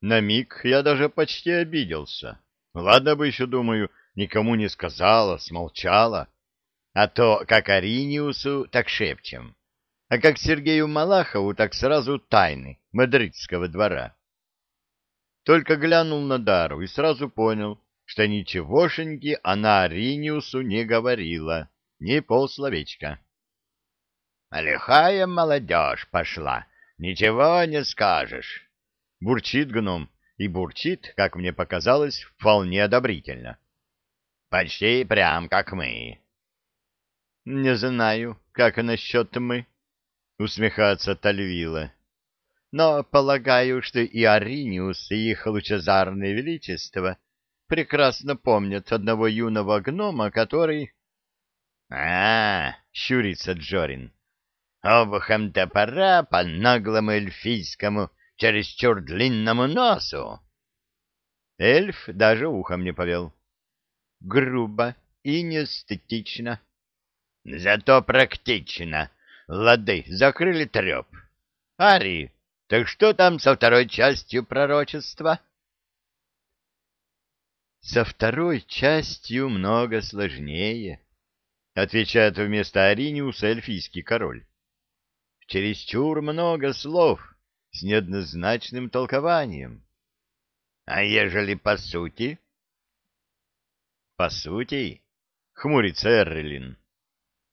На миг я даже почти обиделся. Ладно бы еще, думаю, никому не сказала, смолчала. А то как Ариниусу, так шепчем. А как Сергею Малахову, так сразу тайны мадридского двора. Только глянул на Дару и сразу понял, что ничегошеньки она Ариниусу не говорила, ни полсловечка. — Лихая молодежь пошла, ничего не скажешь. Бурчит гном, и бурчит, как мне показалось, вполне одобрительно. — Почти прям как мы. — Не знаю, как насчет мы, — усмехается Тальвила. — Но полагаю, что и Ариниус, и их лучезарное величество прекрасно помнят одного юного гнома, который... — А, — щурится Джорин, — обухом топора по наглому эльфийскому чересчур длинному носу. Эльф даже ухом не повел. Грубо и неэстетично. Зато практично. Лады, закрыли треп. Ари, так что там со второй частью пророчества? Со второй частью много сложнее, отвечает вместо Ариниуса эльфийский король. Чересчур много слов с неоднозначным толкованием. А ежели по сути? По сути, хмурится Эрлин,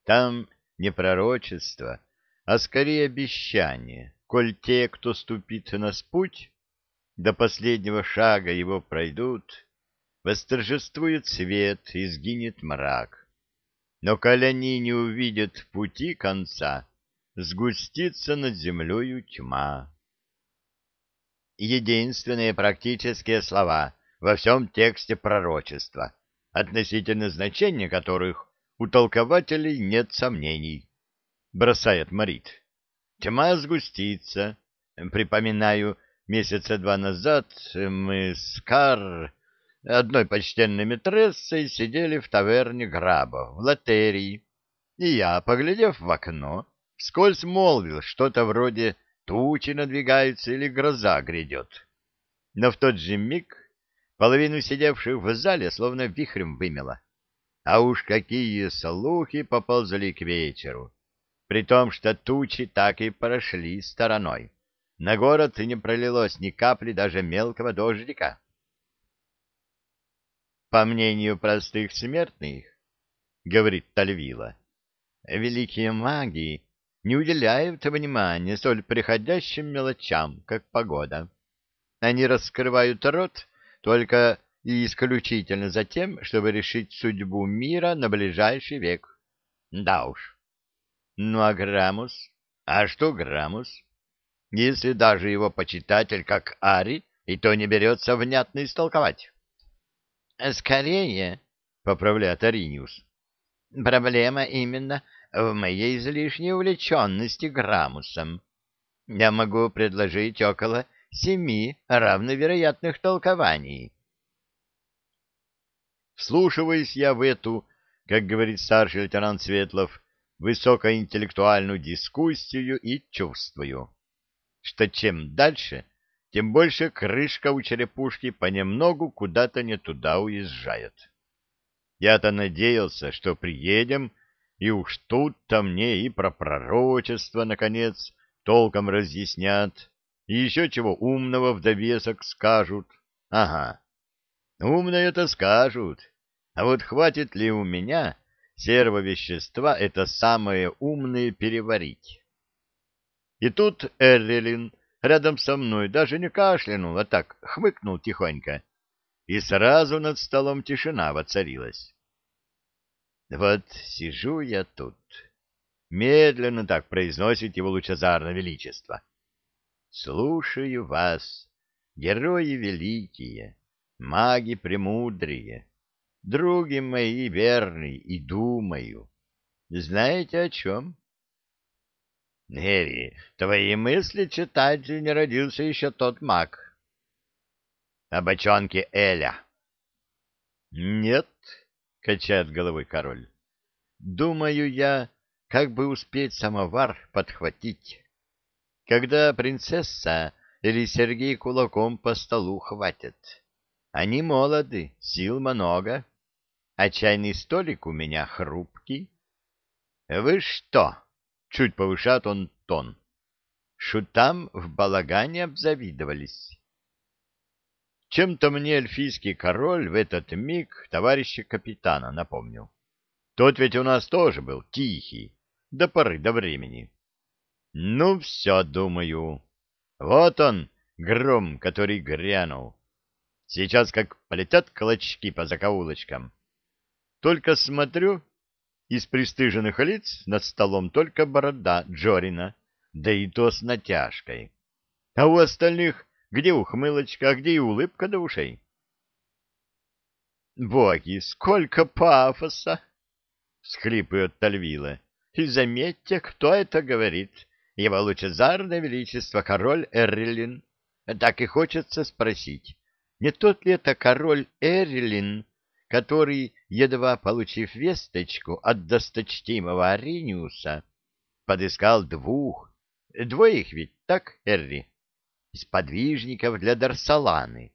там не пророчество, а скорее обещание, коль те, кто ступит на путь, до последнего шага его пройдут, восторжествует свет и сгинет мрак. Но коль они не увидят пути конца, сгустится над землею тьма единственные практические слова во всем тексте пророчества, относительно значения которых у толкователей нет сомнений, бросает Марит. Тьма сгустится. Припоминаю, месяца два назад мы с Кар, одной почтенной метрессой, сидели в таверне Граба, в лотерии, и я, поглядев в окно, вскользь молвил что-то вроде тучи надвигаются или гроза грядет. Но в тот же миг половину сидевших в зале словно вихрем вымело. А уж какие слухи поползли к вечеру, при том, что тучи так и прошли стороной. На город не пролилось ни капли даже мелкого дождика. По мнению простых смертных, — говорит Тальвила, — великие маги не уделяют внимания столь приходящим мелочам, как погода. Они раскрывают рот только и исключительно за тем, чтобы решить судьбу мира на ближайший век. Да уж. Ну а Грамус? А что Грамус? Если даже его почитатель, как Ари, и то не берется внятно истолковать. Скорее, — поправляет Ариниус, — проблема именно в моей излишней увлеченности граммусом. Я могу предложить около семи равновероятных толкований. Вслушиваясь я в эту, как говорит старший лейтенант Светлов, высокоинтеллектуальную дискуссию и чувствую, что чем дальше, тем больше крышка у черепушки понемногу куда-то не туда уезжает. Я-то надеялся, что приедем и уж тут-то мне и про пророчество, наконец, толком разъяснят, и еще чего умного в довесок скажут. Ага, умное это скажут, а вот хватит ли у меня сервовещества это самое умное переварить? И тут Эрлилин рядом со мной даже не кашлянул, а так хмыкнул тихонько, и сразу над столом тишина воцарилась. Вот сижу я тут. Медленно так произносит его лучезарное величество. Слушаю вас, герои великие, маги премудрые, други мои верные, и думаю. Знаете о чем? Нери, твои мысли читать не родился еще тот маг. О бочонке Эля. Нет, качает головой король. Думаю я, как бы успеть самовар подхватить. Когда принцесса или Сергей кулаком по столу хватит. Они молоды, сил много, а чайный столик у меня хрупкий. Вы что? Чуть повышает он тон. Шутам в балагане обзавидовались. Чем-то мне эльфийский король в этот миг товарища капитана напомнил. Тот ведь у нас тоже был тихий, до поры до времени. Ну, все, думаю. Вот он, гром, который грянул. Сейчас как полетят клочки по закоулочкам. Только смотрю, из пристыженных лиц над столом только борода Джорина, да и то с натяжкой. А у остальных где ухмылочка, а где и улыбка до ушей? «Боги, сколько пафоса!» — схлипывает Тальвила. «И заметьте, кто это говорит. Его лучезарное величество король Эрлин. Так и хочется спросить, не тот ли это король Эрлин, который, едва получив весточку от досточтимого Ариниуса, подыскал двух, двоих ведь, так, Эрри?» Сподвижников для Дарсаланы.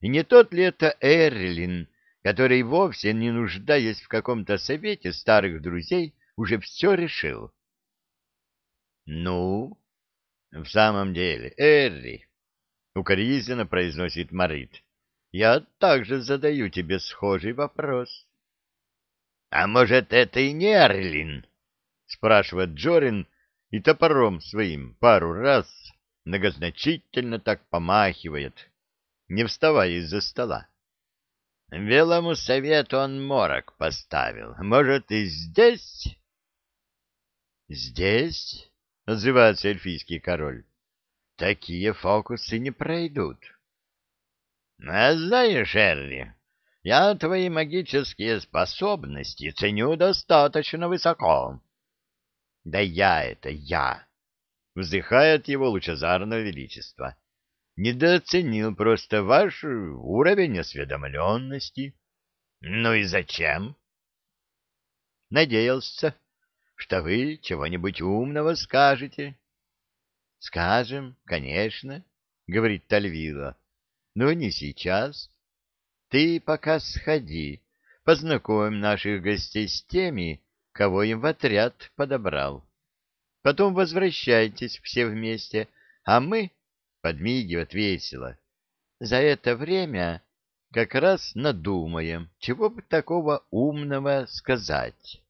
И не тот ли это Эрлин, который, вовсе не нуждаясь в каком-то совете старых друзей, уже все решил? — Ну, в самом деле, Эрри, — укоризненно произносит Марит, — я также задаю тебе схожий вопрос. — А может, это и не Эрлин? — спрашивает Джорин и топором своим пару раз многозначительно так помахивает, не вставая из-за стола. Белому совету он морок поставил. Может, и здесь? Здесь? — отзывается эльфийский король. — Такие фокусы не пройдут. — А знаешь, Эрли, я твои магические способности ценю достаточно высоко. — Да я это я! Вздыхает его лучезарное величество. Недооценил просто ваш уровень осведомленности. Ну и зачем? Надеялся, что вы чего-нибудь умного скажете. Скажем, конечно, говорит Тальвила, но не сейчас. Ты пока сходи, познакомь наших гостей с теми, кого им в отряд подобрал. Потом возвращайтесь все вместе, а мы, — подмигивает весело, — за это время как раз надумаем, чего бы такого умного сказать.